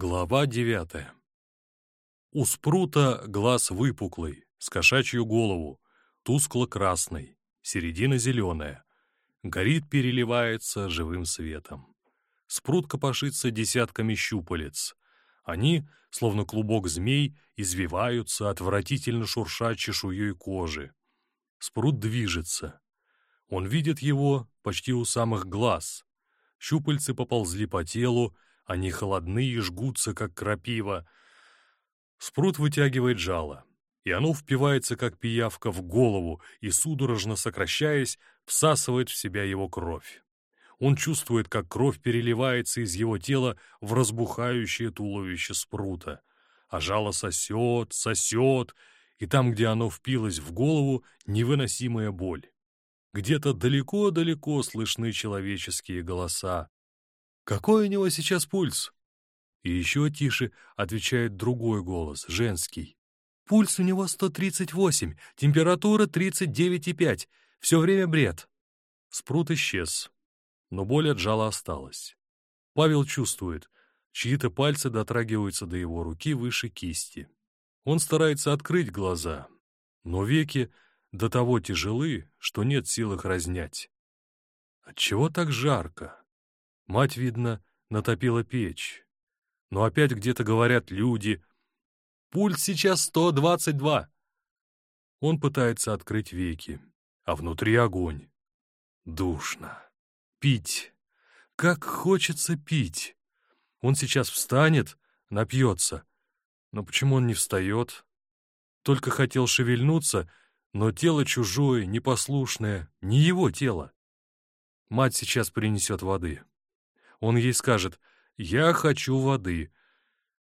Глава девятая. У спрута глаз выпуклый, с кошачью голову, тускло-красный, середина зеленая. Горит, переливается живым светом. Спрут копошится десятками щупалец. Они, словно клубок змей, извиваются, отвратительно шурша чешуей кожи. Спрут движется. Он видит его почти у самых глаз. Щупальцы поползли по телу, они холодны и жгутся, как крапива. Спрут вытягивает жало, и оно впивается, как пиявка, в голову и, судорожно сокращаясь, всасывает в себя его кровь. Он чувствует, как кровь переливается из его тела в разбухающее туловище спрута, а жало сосет, сосет, и там, где оно впилось в голову, невыносимая боль. Где-то далеко-далеко слышны человеческие голоса. Какой у него сейчас пульс? И еще тише отвечает другой голос, женский. Пульс у него 138, температура 39,5, все время бред. Спрут исчез, но боль от жала осталась. Павел чувствует, чьи-то пальцы дотрагиваются до его руки выше кисти. Он старается открыть глаза, но веки до того тяжелы, что нет сил их разнять. Отчего так жарко? Мать, видно, натопила печь. Но опять где-то говорят люди. «Пульс сейчас 122!» Он пытается открыть веки, а внутри огонь. Душно. Пить. Как хочется пить. Он сейчас встанет, напьется. Но почему он не встает? Только хотел шевельнуться, но тело чужое, непослушное, не его тело. Мать сейчас принесет воды. Он ей скажет «Я хочу воды».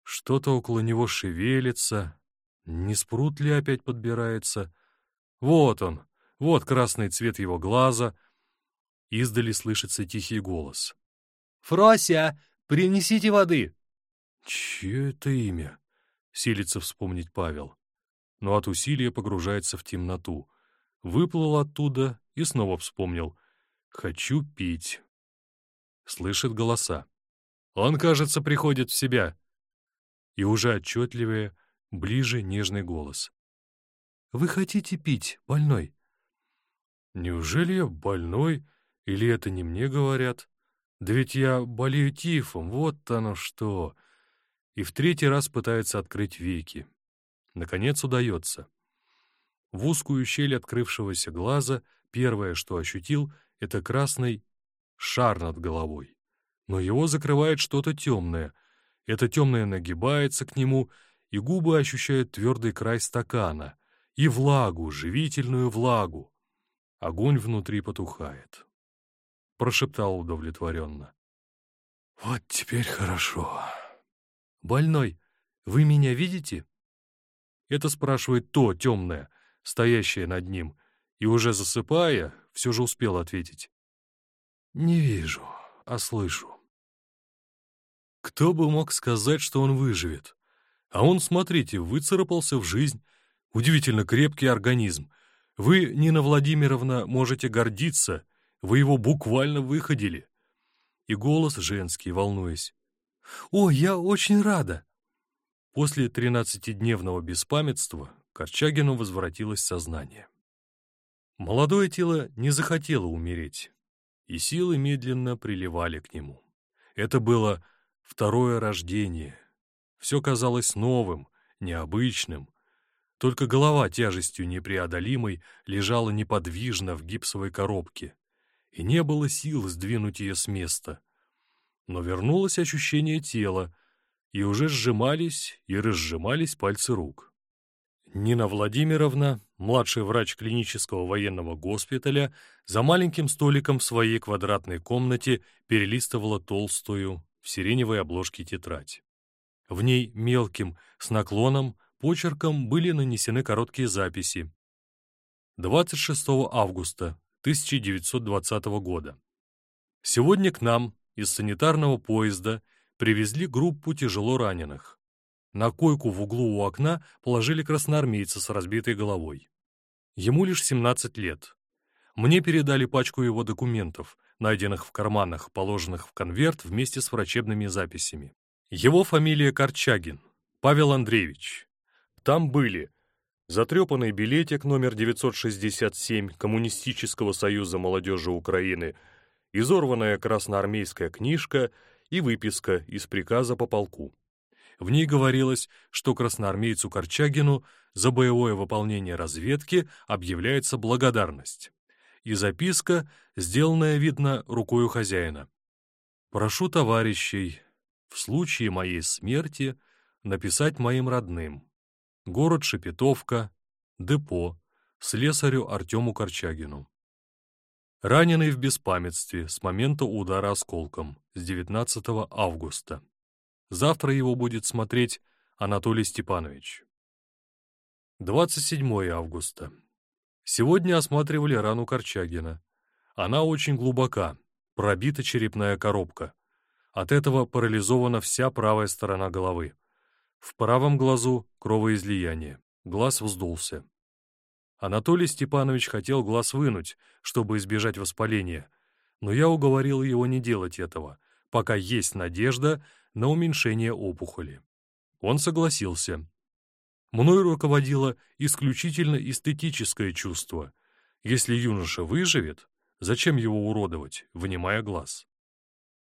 Что-то около него шевелится. Не спрут ли опять подбирается? Вот он, вот красный цвет его глаза. Издали слышится тихий голос. «Фрося, принесите воды!» Чье это имя? Силится вспомнить Павел. Но от усилия погружается в темноту. Выплыл оттуда и снова вспомнил. «Хочу пить» слышит голоса. Он, кажется, приходит в себя. И уже отчетливее, ближе нежный голос. «Вы хотите пить, больной?» «Неужели я больной? Или это не мне говорят? Да ведь я болею тифом, вот оно что!» И в третий раз пытается открыть веки. Наконец удается. В узкую щель открывшегося глаза первое, что ощутил, — это красный шар над головой. Но его закрывает что-то темное. Это темное нагибается к нему, и губы ощущают твердый край стакана, и влагу, живительную влагу. Огонь внутри потухает. Прошептал удовлетворенно. «Вот теперь хорошо. Больной, вы меня видите?» Это спрашивает то темное, стоящее над ним, и уже засыпая, все же успел ответить. Не вижу, а слышу. Кто бы мог сказать, что он выживет? А он, смотрите, выцарапался в жизнь. Удивительно крепкий организм. Вы, Нина Владимировна, можете гордиться. Вы его буквально выходили. И голос женский, волнуясь. «О, я очень рада!» После тринадцатидневного беспамятства Корчагину возвратилось сознание. Молодое тело не захотело умереть и силы медленно приливали к нему. Это было второе рождение. Все казалось новым, необычным. Только голова тяжестью непреодолимой лежала неподвижно в гипсовой коробке, и не было сил сдвинуть ее с места. Но вернулось ощущение тела, и уже сжимались и разжимались пальцы рук. Нина Владимировна, младший врач клинического военного госпиталя, за маленьким столиком в своей квадратной комнате перелистывала толстую в сиреневой обложке тетрадь. В ней мелким, с наклоном, почерком были нанесены короткие записи. 26 августа 1920 года. Сегодня к нам из санитарного поезда привезли группу тяжело раненых. На койку в углу у окна положили красноармейца с разбитой головой. Ему лишь 17 лет. Мне передали пачку его документов, найденных в карманах, положенных в конверт вместе с врачебными записями. Его фамилия Корчагин, Павел Андреевич. Там были затрепанный билетик номер 967 Коммунистического союза молодежи Украины, изорванная красноармейская книжка и выписка из приказа по полку. В ней говорилось, что красноармейцу Корчагину за боевое выполнение разведки объявляется благодарность. И записка, сделанная, видно, рукою хозяина. «Прошу товарищей, в случае моей смерти написать моим родным. Город Шепетовка, депо, слесарю Артему Корчагину. Раненый в беспамятстве с момента удара осколком с 19 августа. Завтра его будет смотреть Анатолий Степанович. 27 августа. Сегодня осматривали рану Корчагина. Она очень глубока, пробита черепная коробка. От этого парализована вся правая сторона головы. В правом глазу кровоизлияние, глаз вздулся. Анатолий Степанович хотел глаз вынуть, чтобы избежать воспаления, но я уговорил его не делать этого, пока есть надежда на уменьшение опухоли. Он согласился. Мной руководило исключительно эстетическое чувство. Если юноша выживет, зачем его уродовать, вынимая глаз?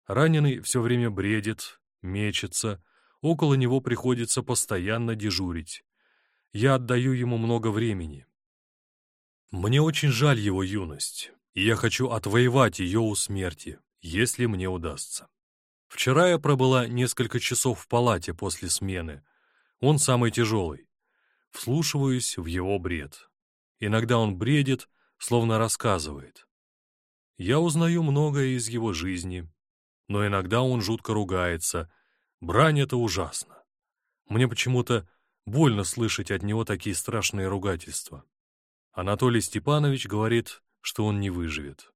Раненый все время бредит, мечется, около него приходится постоянно дежурить. Я отдаю ему много времени. Мне очень жаль его юность, и я хочу отвоевать ее у смерти, если мне удастся. Вчера я пробыла несколько часов в палате после смены. Он самый тяжелый. Вслушиваюсь в его бред. Иногда он бредит, словно рассказывает. Я узнаю многое из его жизни, но иногда он жутко ругается. Брань — это ужасно. Мне почему-то больно слышать от него такие страшные ругательства. Анатолий Степанович говорит, что он не выживет.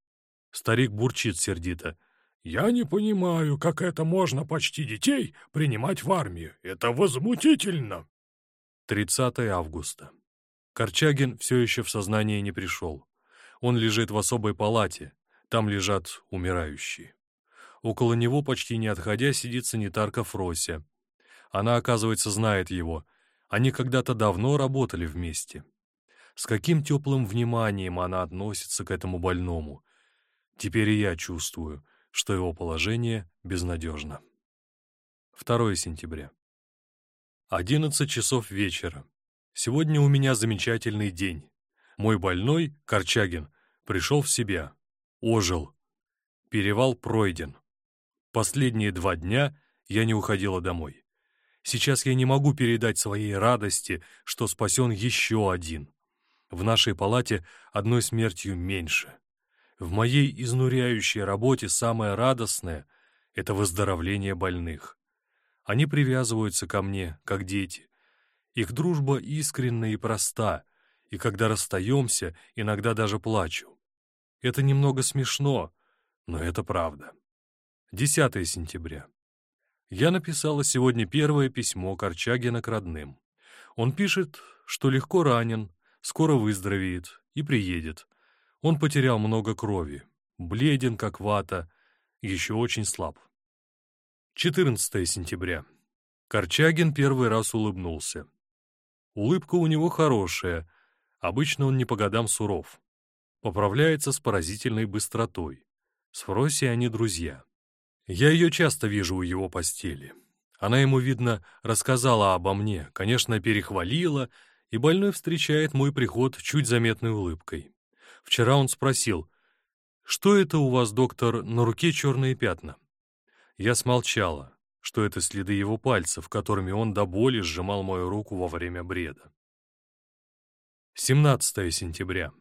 Старик бурчит сердито. Я не понимаю, как это можно почти детей принимать в армию. Это возмутительно. 30 августа. Корчагин все еще в сознание не пришел. Он лежит в особой палате. Там лежат умирающие. Около него, почти не отходя, сидит санитарка Фрося. Она, оказывается, знает его. Они когда-то давно работали вместе. С каким теплым вниманием она относится к этому больному. Теперь и я чувствую — что его положение безнадежно. 2 сентября. 11 часов вечера. Сегодня у меня замечательный день. Мой больной, Корчагин, пришел в себя. Ожил. Перевал пройден. Последние два дня я не уходила домой. Сейчас я не могу передать своей радости, что спасен еще один. В нашей палате одной смертью меньше. В моей изнуряющей работе самое радостное — это выздоровление больных. Они привязываются ко мне, как дети. Их дружба искренна и проста, и когда расстаемся, иногда даже плачу. Это немного смешно, но это правда. 10 сентября. Я написала сегодня первое письмо Корчагина к родным. Он пишет, что легко ранен, скоро выздоровеет и приедет. Он потерял много крови, бледен, как вата, еще очень слаб. 14 сентября. Корчагин первый раз улыбнулся. Улыбка у него хорошая, обычно он не по годам суров. Поправляется с поразительной быстротой. С Фроси они друзья. Я ее часто вижу у его постели. Она ему, видно, рассказала обо мне, конечно, перехвалила, и больной встречает мой приход чуть заметной улыбкой. Вчера он спросил, «Что это у вас, доктор, на руке черные пятна?» Я смолчала, что это следы его пальцев, которыми он до боли сжимал мою руку во время бреда. 17 сентября.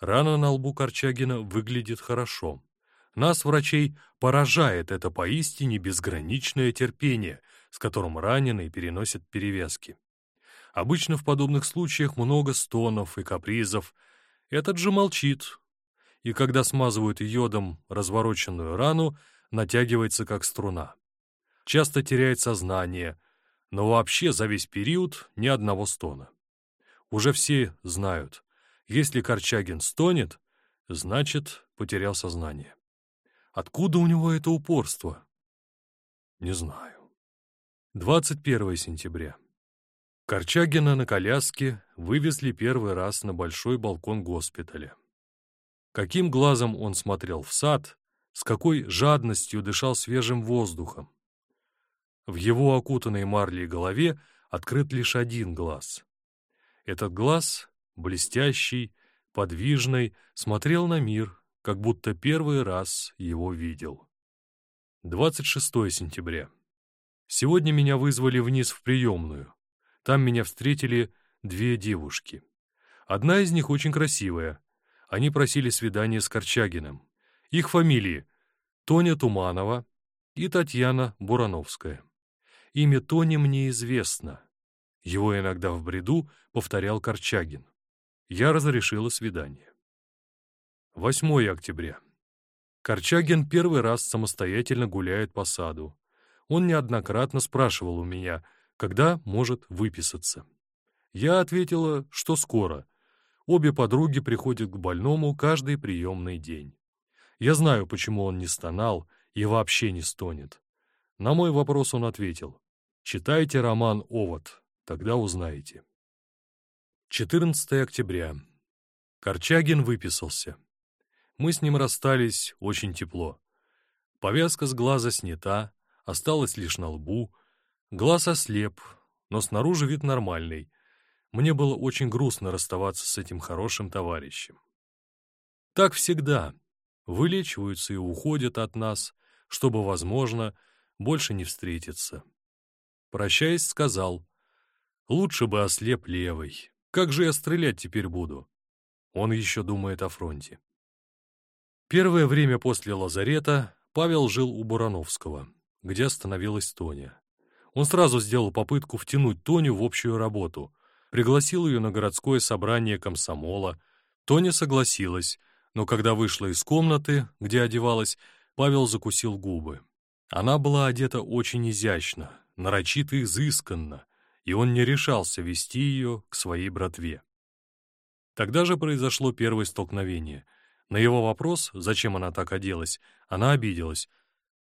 Рана на лбу Корчагина выглядит хорошо. Нас, врачей, поражает это поистине безграничное терпение, с которым раненый переносит перевязки. Обычно в подобных случаях много стонов и капризов, этот же молчит, и когда смазывают йодом развороченную рану, натягивается как струна. Часто теряет сознание, но вообще за весь период ни одного стона. Уже все знают, если Корчагин стонет, значит, потерял сознание. Откуда у него это упорство? Не знаю. 21 сентября. Корчагина на коляске вывезли первый раз на большой балкон госпиталя. Каким глазом он смотрел в сад, с какой жадностью дышал свежим воздухом. В его окутанной марлей голове открыт лишь один глаз. Этот глаз, блестящий, подвижный, смотрел на мир, как будто первый раз его видел. 26 сентября. Сегодня меня вызвали вниз в приемную. Там меня встретили две девушки. Одна из них очень красивая. Они просили свидания с Корчагиным. Их фамилии — Тоня Туманова и Татьяна Бурановская. Имя Тони мне известно. Его иногда в бреду повторял Корчагин. Я разрешила свидание. 8 октября. Корчагин первый раз самостоятельно гуляет по саду. Он неоднократно спрашивал у меня, когда может выписаться. Я ответила, что скоро. Обе подруги приходят к больному каждый приемный день. Я знаю, почему он не стонал и вообще не стонет. На мой вопрос он ответил, «Читайте роман «Овод», тогда узнаете». 14 октября. Корчагин выписался. Мы с ним расстались очень тепло. Повязка с глаза снята, осталась лишь на лбу. Глаз ослеп, но снаружи вид нормальный. Мне было очень грустно расставаться с этим хорошим товарищем. Так всегда. Вылечиваются и уходят от нас, чтобы, возможно, больше не встретиться. Прощаясь, сказал, «Лучше бы ослеп левый». Как же я стрелять теперь буду? Он еще думает о фронте. Первое время после лазарета Павел жил у Бурановского, где остановилась Тоня. Он сразу сделал попытку втянуть Тоню в общую работу, пригласил ее на городское собрание комсомола. Тоня согласилась, но когда вышла из комнаты, где одевалась, Павел закусил губы. Она была одета очень изящно, нарочито изысканно, и он не решался вести ее к своей братве. Тогда же произошло первое столкновение. На его вопрос, зачем она так оделась, она обиделась.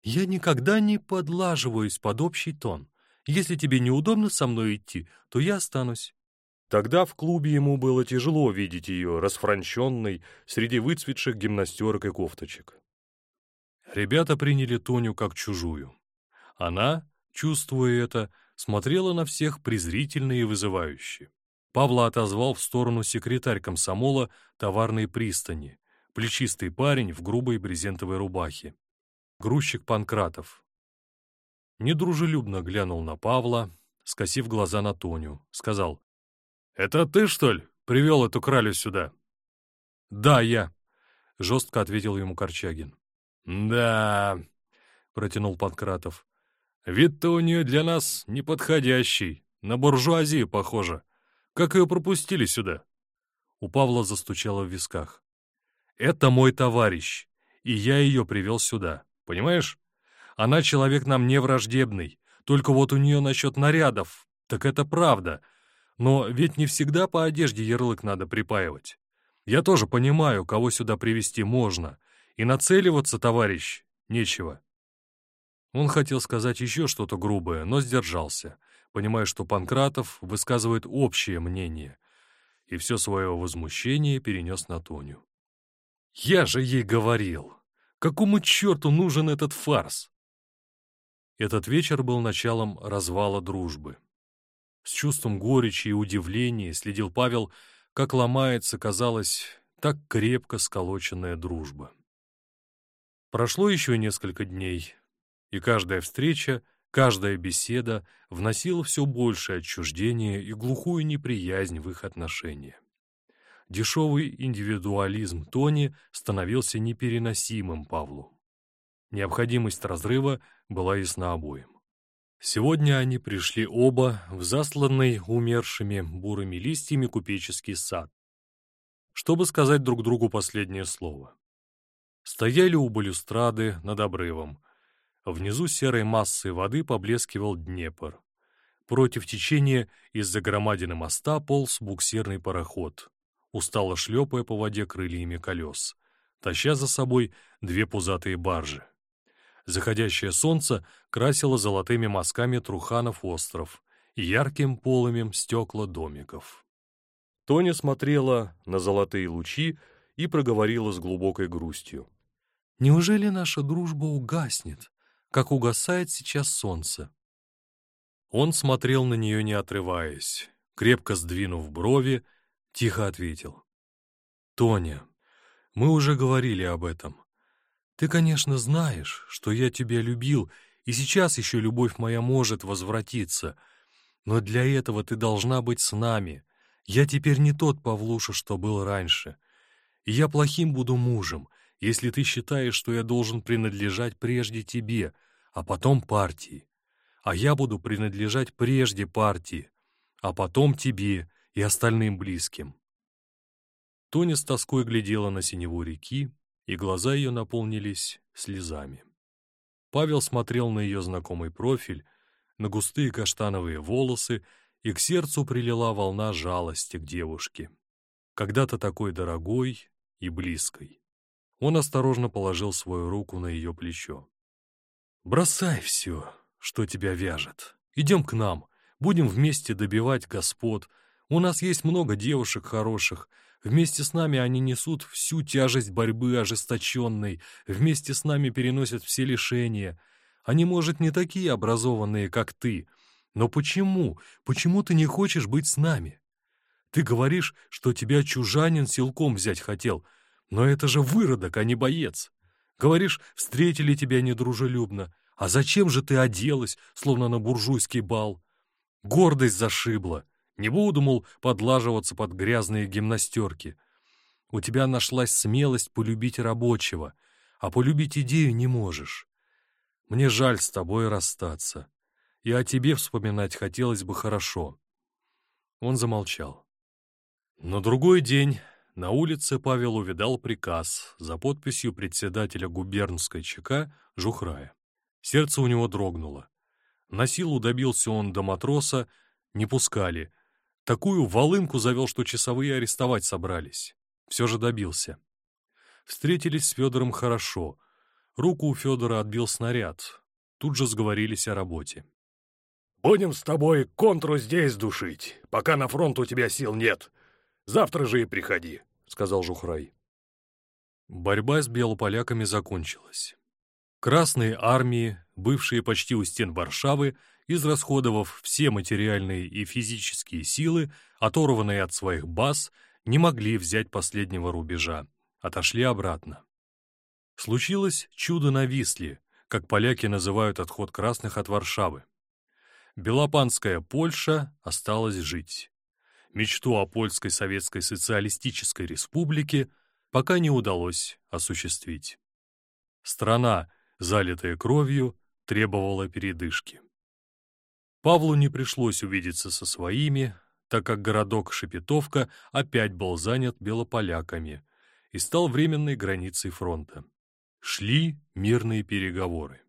«Я никогда не подлаживаюсь под общий тон. Если тебе неудобно со мной идти, то я останусь». Тогда в клубе ему было тяжело видеть ее, расфранченной, среди выцветших гимнастерок и кофточек. Ребята приняли Тоню как чужую. Она, чувствуя это, смотрела на всех презрительно и вызывающе. Павла отозвал в сторону секретарь комсомола товарной пристани, плечистый парень в грубой брезентовой рубахе. Грузчик Панкратов. Недружелюбно глянул на Павла, скосив глаза на Тоню, сказал, «Это ты, что ли, привел эту кралю сюда?» «Да, я», — жестко ответил ему Корчагин. «Да», — протянул Панкратов, Вид-то у нее для нас неподходящий, на буржуазию похоже. Как ее пропустили сюда?» У Павла застучало в висках. «Это мой товарищ, и я ее привел сюда, понимаешь? Она человек нам не враждебный, только вот у нее насчет нарядов, так это правда. Но ведь не всегда по одежде ярлык надо припаивать. Я тоже понимаю, кого сюда привести можно, и нацеливаться, товарищ, нечего. Он хотел сказать еще что-то грубое, но сдержался, понимая, что Панкратов высказывает общее мнение, и все свое возмущение перенес на Тоню. «Я же ей говорил! Какому черту нужен этот фарс?» Этот вечер был началом развала дружбы. С чувством горечи и удивления следил Павел, как ломается, казалось, так крепко сколоченная дружба. Прошло еще несколько дней, и каждая встреча, каждая беседа вносила все большее отчуждение и глухую неприязнь в их отношения. Дешевый индивидуализм Тони становился непереносимым Павлу. Необходимость разрыва была ясна обоим. Сегодня они пришли оба в засланный умершими бурыми листьями купеческий сад, чтобы сказать друг другу последнее слово. Стояли у балюстрады над обрывом, Внизу серой массой воды поблескивал Днепр. Против течения из-за громадины моста полз буксирный пароход, устало шлепая по воде крыльями колес, таща за собой две пузатые баржи. Заходящее солнце красило золотыми мазками Труханов остров и ярким полымем стекла домиков. Тоня смотрела на золотые лучи и проговорила с глубокой грустью. «Неужели наша дружба угаснет, как угасает сейчас солнце?» Он смотрел на нее, не отрываясь, крепко сдвинув брови, тихо ответил. «Тоня, мы уже говорили об этом. Ты, конечно, знаешь, что я тебя любил, и сейчас еще любовь моя может возвратиться, но для этого ты должна быть с нами. Я теперь не тот Павлуша, что был раньше. И я плохим буду мужем, если ты считаешь, что я должен принадлежать прежде тебе, а потом партии. А я буду принадлежать прежде партии, а потом тебе и остальным близким. Тоня с тоской глядела на синеву реки, и глаза ее наполнились слезами. Павел смотрел на ее знакомый профиль, на густые каштановые волосы, и к сердцу прилила волна жалости к девушке, когда-то такой дорогой и близкой. Он осторожно положил свою руку на ее плечо. «Бросай все, что тебя вяжет. Идем к нам, будем вместе добивать господ. У нас есть много девушек хороших, Вместе с нами они несут всю тяжесть борьбы ожесточенной, вместе с нами переносят все лишения. Они, может, не такие образованные, как ты, но почему, почему ты не хочешь быть с нами? Ты говоришь, что тебя чужанин силком взять хотел, но это же выродок, а не боец. Говоришь, встретили тебя недружелюбно. А зачем же ты оделась, словно на буржуйский бал? Гордость зашибла. Не буду, мол, подлаживаться под грязные гимнастерки. У тебя нашлась смелость полюбить рабочего, а полюбить идею не можешь. Мне жаль с тобой расстаться. И о тебе вспоминать хотелось бы хорошо. Он замолчал. На другой день на улице Павел увидал приказ за подписью председателя губернской ЧК Жухрая. Сердце у него дрогнуло. На силу добился он до матроса, не пускали — Такую волынку завел, что часовые арестовать собрались. Все же добился. Встретились с Федором хорошо. Руку у Федора отбил снаряд. Тут же сговорились о работе. «Будем с тобой контру здесь душить, пока на фронт у тебя сил нет. Завтра же и приходи», — сказал Жухрай. Борьба с белополяками закончилась. Красные армии, бывшие почти у стен Варшавы, израсходовав все материальные и физические силы, оторванные от своих баз, не могли взять последнего рубежа, отошли обратно. Случилось чудо на Висле, как поляки называют отход красных от Варшавы. Белопанская Польша осталась жить. Мечту о Польской Советской Социалистической Республике пока не удалось осуществить. Страна, залитая кровью, требовала передышки. Павлу не пришлось увидеться со своими, так как городок Шепетовка опять был занят белополяками и стал временной границей фронта. Шли мирные переговоры.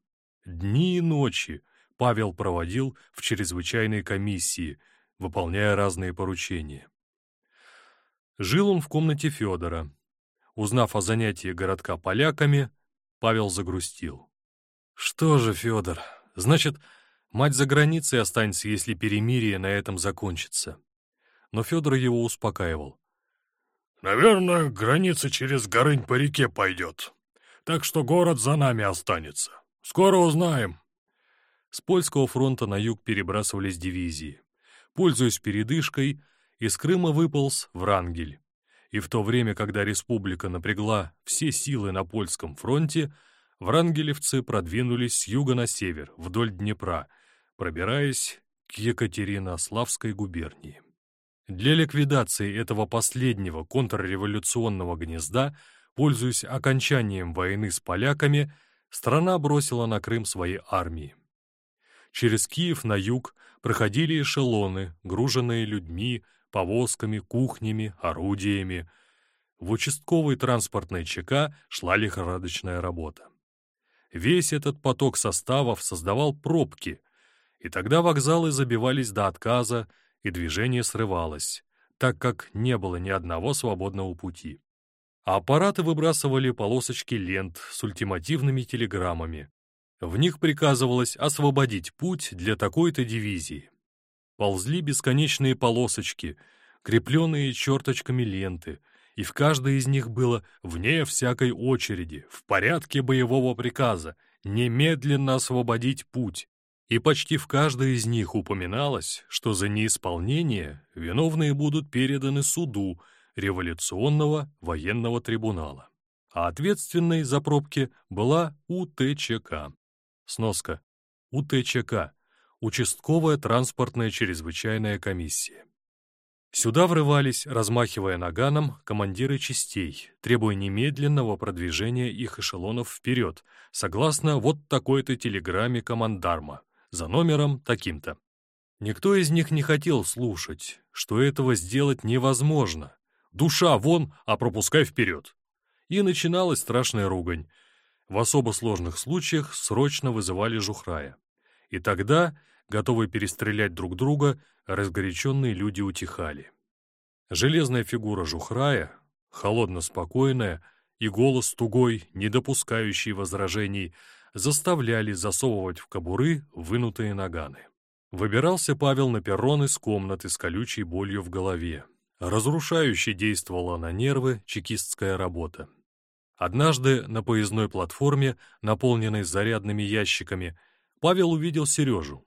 Дни и ночи Павел проводил в чрезвычайной комиссии, выполняя разные поручения. Жил он в комнате Федора. Узнав о занятии городка поляками, Павел загрустил. «Что же, Федор, значит, Мать за границей останется, если перемирие на этом закончится. Но Федор его успокаивал. «Наверное, граница через Горынь по реке пойдет. Так что город за нами останется. Скоро узнаем». С польского фронта на юг перебрасывались дивизии. Пользуясь передышкой, из Крыма выполз Врангель. И в то время, когда республика напрягла все силы на польском фронте, врангелевцы продвинулись с юга на север, вдоль Днепра, пробираясь к Екатеринославской губернии. Для ликвидации этого последнего контрреволюционного гнезда, пользуясь окончанием войны с поляками, страна бросила на Крым свои армии. Через Киев на юг проходили эшелоны, груженные людьми, повозками, кухнями, орудиями. В участковой транспортной ЧК шла лихорадочная работа. Весь этот поток составов создавал пробки, и тогда вокзалы забивались до отказа, и движение срывалось, так как не было ни одного свободного пути. А аппараты выбрасывали полосочки лент с ультимативными телеграммами. В них приказывалось освободить путь для такой-то дивизии. Ползли бесконечные полосочки, крепленные черточками ленты, и в каждой из них было вне всякой очереди, в порядке боевого приказа, немедленно освободить путь. И почти в каждой из них упоминалось, что за неисполнение виновные будут переданы суду революционного военного трибунала. А ответственной за пробки была УТЧК. Сноска. УТЧК. Участковая транспортная чрезвычайная комиссия. Сюда врывались, размахивая наганом, командиры частей, требуя немедленного продвижения их эшелонов вперед, согласно вот такой-то телеграмме командарма, за номером таким-то. Никто из них не хотел слушать, что этого сделать невозможно. Душа вон, а пропускай вперед. И начиналась страшная ругань. В особо сложных случаях срочно вызывали жухрая. И тогда, готовые перестрелять друг друга, разгоряченные люди утихали. Железная фигура жухрая, холодно-спокойная, и голос тугой, не допускающий возражений, заставляли засовывать в кобуры вынутые наганы. Выбирался Павел на перрон из комнаты с колючей болью в голове. Разрушающе действовала на нервы чекистская работа. Однажды на поездной платформе, наполненной зарядными ящиками, Павел увидел Сережу.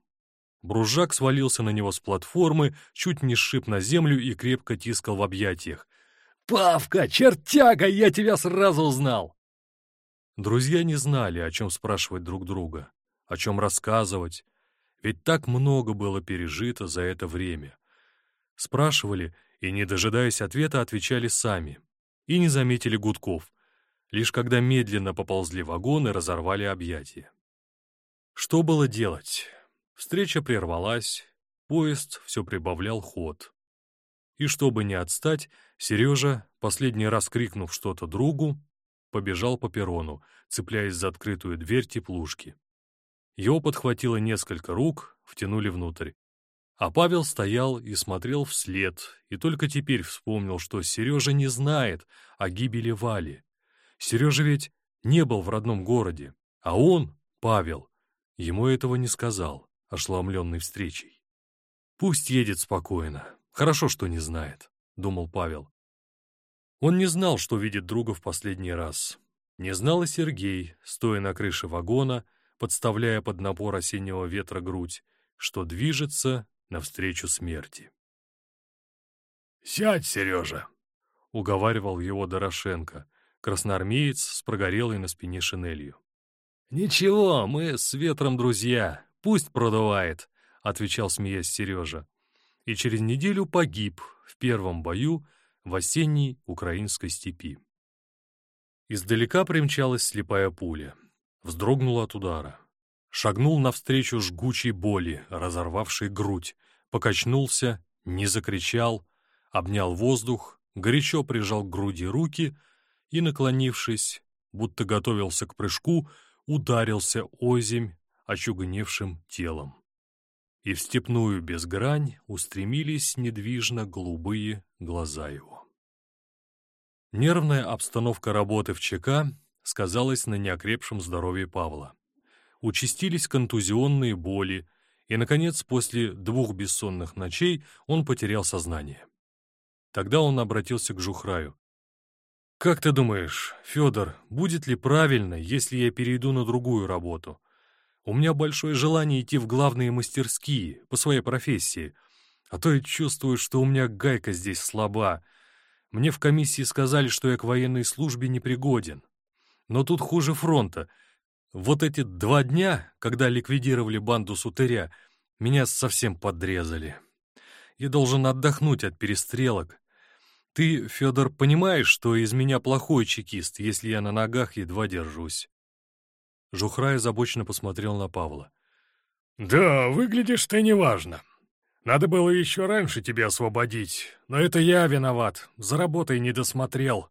Бружак свалился на него с платформы, чуть не сшиб на землю и крепко тискал в объятиях. «Павка, чертяга, я тебя сразу узнал!» Друзья не знали, о чем спрашивать друг друга, о чем рассказывать, ведь так много было пережито за это время. Спрашивали и, не дожидаясь ответа, отвечали сами. И не заметили гудков, лишь когда медленно поползли вагоны, разорвали объятия. Что было делать? Встреча прервалась, поезд все прибавлял ход. И чтобы не отстать, Сережа, последний раз крикнув что-то другу, побежал по перрону, цепляясь за открытую дверь теплушки. Его подхватило несколько рук, втянули внутрь. А Павел стоял и смотрел вслед, и только теперь вспомнил, что Сережа не знает о гибели Вали. Сережа ведь не был в родном городе, а он, Павел, ему этого не сказал ошеломленный встречей. «Пусть едет спокойно. Хорошо, что не знает», — думал Павел. Он не знал, что видит друга в последний раз. Не знал и Сергей, стоя на крыше вагона, подставляя под напор осеннего ветра грудь, что движется навстречу смерти. «Сядь, Сережа!» — уговаривал его Дорошенко, красноармеец с прогорелой на спине шинелью. «Ничего, мы с ветром друзья», «Пусть продувает», — отвечал, смеясь Сережа. И через неделю погиб в первом бою в осенней украинской степи. Издалека примчалась слепая пуля. Вздрогнула от удара. Шагнул навстречу жгучей боли, разорвавшей грудь, покачнулся, не закричал, обнял воздух, горячо прижал к груди руки и, наклонившись, будто готовился к прыжку, ударился озимь очугневшим телом. И в степную безгрань устремились недвижно голубые глаза его. Нервная обстановка работы в ЧК сказалась на неокрепшем здоровье Павла. Участились контузионные боли, и, наконец, после двух бессонных ночей он потерял сознание. Тогда он обратился к Жухраю. «Как ты думаешь, Федор, будет ли правильно, если я перейду на другую работу? У меня большое желание идти в главные мастерские по своей профессии, а то я чувствую, что у меня гайка здесь слаба. Мне в комиссии сказали, что я к военной службе не пригоден. Но тут хуже фронта. Вот эти два дня, когда ликвидировали банду Сутыря, меня совсем подрезали. Я должен отдохнуть от перестрелок. Ты, Федор, понимаешь, что из меня плохой чекист, если я на ногах едва держусь? Жухрай озабоченно посмотрел на Павла. «Да, выглядишь ты неважно. Надо было еще раньше тебя освободить, но это я виноват, за работой не досмотрел».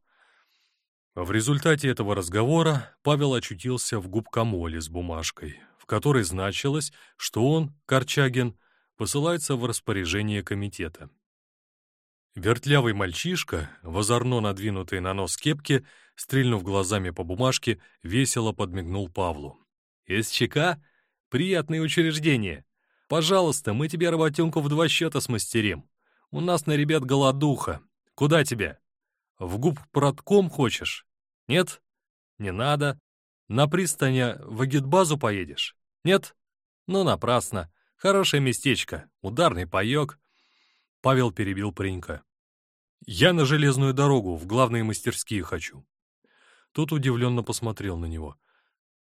В результате этого разговора Павел очутился в губкомоле с бумажкой, в которой значилось, что он, Корчагин, посылается в распоряжение комитета. Вертлявый мальчишка, в озорно надвинутой на нос кепке, стрельнув глазами по бумажке, весело подмигнул Павлу. СЧК? Приятное учреждение. Пожалуйста, мы тебе работенку в два счета смастерим. У нас на ребят голодуха. Куда тебя? В губ протком хочешь? Нет? Не надо. На пристани в агитбазу поедешь? Нет? Ну, напрасно. Хорошее местечко, ударный паёк. Павел перебил паренька. Я на железную дорогу, в главные мастерские хочу. Тот удивленно посмотрел на него.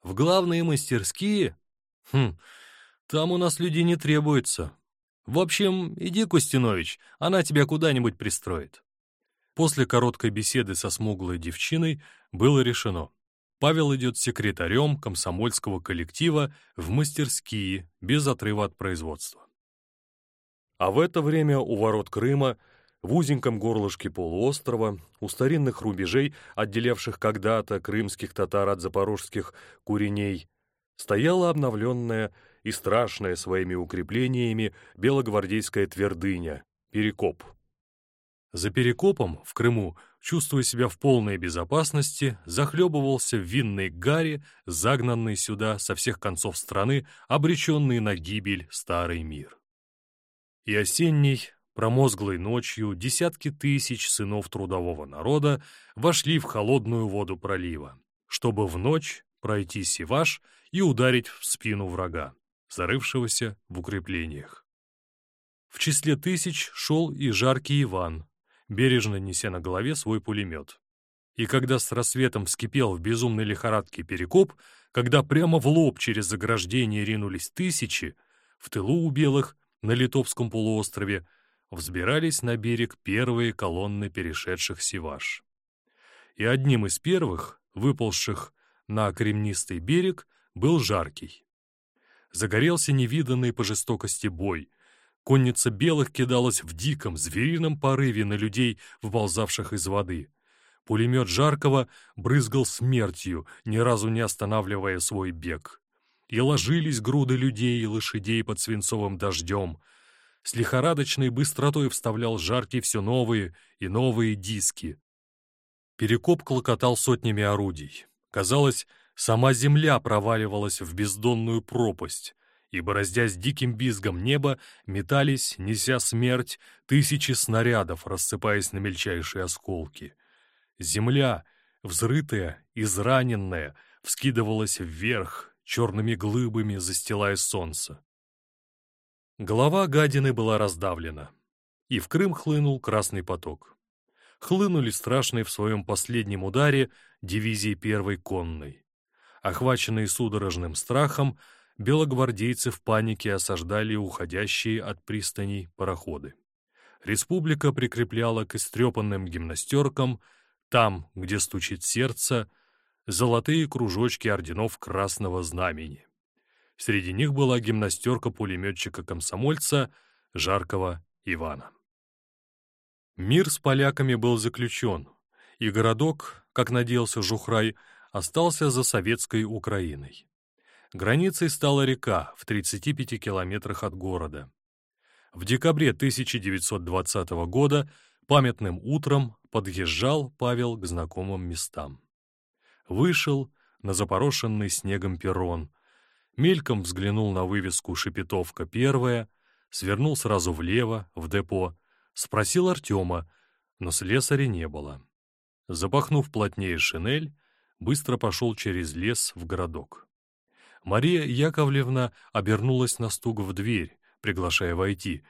В главные мастерские? Хм, там у нас людей не требуется. В общем, иди, Кустинович, она тебя куда-нибудь пристроит. После короткой беседы со смуглой девчиной было решено. Павел идет секретарем комсомольского коллектива в мастерские, без отрыва от производства. А в это время у ворот Крыма, в узеньком горлышке полуострова, у старинных рубежей, отделявших когда-то крымских татар от запорожских куреней, стояла обновленная и страшная своими укреплениями белогвардейская твердыня — Перекоп. За Перекопом, в Крыму, чувствуя себя в полной безопасности, захлебывался в винной гаре, загнанный сюда со всех концов страны, обреченный на гибель старый мир. И осенней, промозглой ночью десятки тысяч сынов трудового народа вошли в холодную воду пролива, чтобы в ночь пройти Севаш и ударить в спину врага, зарывшегося в укреплениях. В числе тысяч шел и жаркий Иван, бережно неся на голове свой пулемет. И когда с рассветом вскипел в безумной лихорадке перекоп, когда прямо в лоб через заграждение ринулись тысячи, в тылу у белых, на Литовском полуострове, взбирались на берег первые колонны перешедших Сиваш. И одним из первых, выползших на кремнистый берег, был жаркий. Загорелся невиданный по жестокости бой — Конница белых кидалась в диком, зверином порыве на людей, вползавших из воды. Пулемет Жаркого брызгал смертью, ни разу не останавливая свой бег. И ложились груды людей и лошадей под свинцовым дождем. С лихорадочной быстротой вставлял Жаркий все новые и новые диски. Перекоп клокотал сотнями орудий. Казалось, сама земля проваливалась в бездонную пропасть и, бороздясь диким бизгом неба, метались, неся смерть, тысячи снарядов, рассыпаясь на мельчайшие осколки. Земля, взрытая, израненная, вскидывалась вверх, черными глыбами застилая солнце. Голова гадины была раздавлена, и в Крым хлынул красный поток. Хлынули страшные в своем последнем ударе дивизии первой конной. Охваченные судорожным страхом, белогвардейцы в панике осаждали уходящие от пристаней пароходы. Республика прикрепляла к истрепанным гимнастеркам, там, где стучит сердце, золотые кружочки орденов Красного Знамени. Среди них была гимнастерка пулеметчика-комсомольца Жаркого Ивана. Мир с поляками был заключен, и городок, как надеялся Жухрай, остался за советской Украиной. Границей стала река в 35 километрах от города. В декабре 1920 года памятным утром подъезжал Павел к знакомым местам. Вышел на запорошенный снегом перрон, мельком взглянул на вывеску «Шепетовка первая», свернул сразу влево, в депо, спросил Артема, но слесаря не было. Запахнув плотнее шинель, быстро пошел через лес в городок. Мария Яковлевна обернулась на стук в дверь, приглашая войти,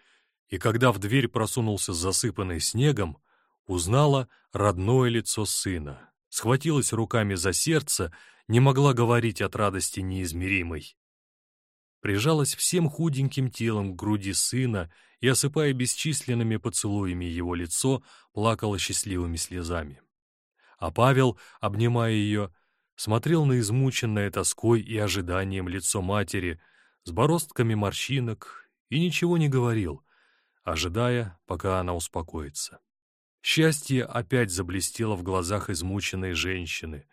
и когда в дверь просунулся засыпанный снегом, узнала родное лицо сына, схватилась руками за сердце, не могла говорить от радости неизмеримой. Прижалась всем худеньким телом к груди сына и, осыпая бесчисленными поцелуями его лицо, плакала счастливыми слезами. А Павел, обнимая ее, смотрел на измученное тоской и ожиданием лицо матери с бороздками морщинок и ничего не говорил, ожидая, пока она успокоится. Счастье опять заблестело в глазах измученной женщины,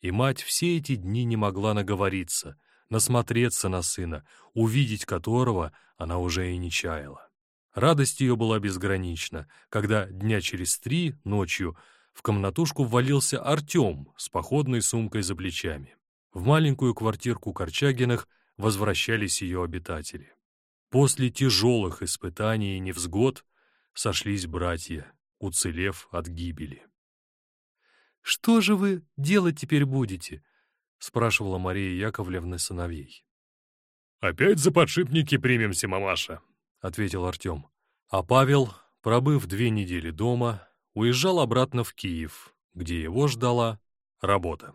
и мать все эти дни не могла наговориться, насмотреться на сына, увидеть которого она уже и не чаяла. Радость ее была безгранична, когда дня через три, ночью, в комнатушку ввалился Артем с походной сумкой за плечами. В маленькую квартирку Корчагиных возвращались ее обитатели. После тяжелых испытаний и невзгод сошлись братья, уцелев от гибели. «Что же вы делать теперь будете?» — спрашивала Мария Яковлевна сыновей. «Опять за подшипники примемся, мамаша», — ответил Артем. А Павел, пробыв две недели дома, уезжал обратно в Киев, где его ждала работа.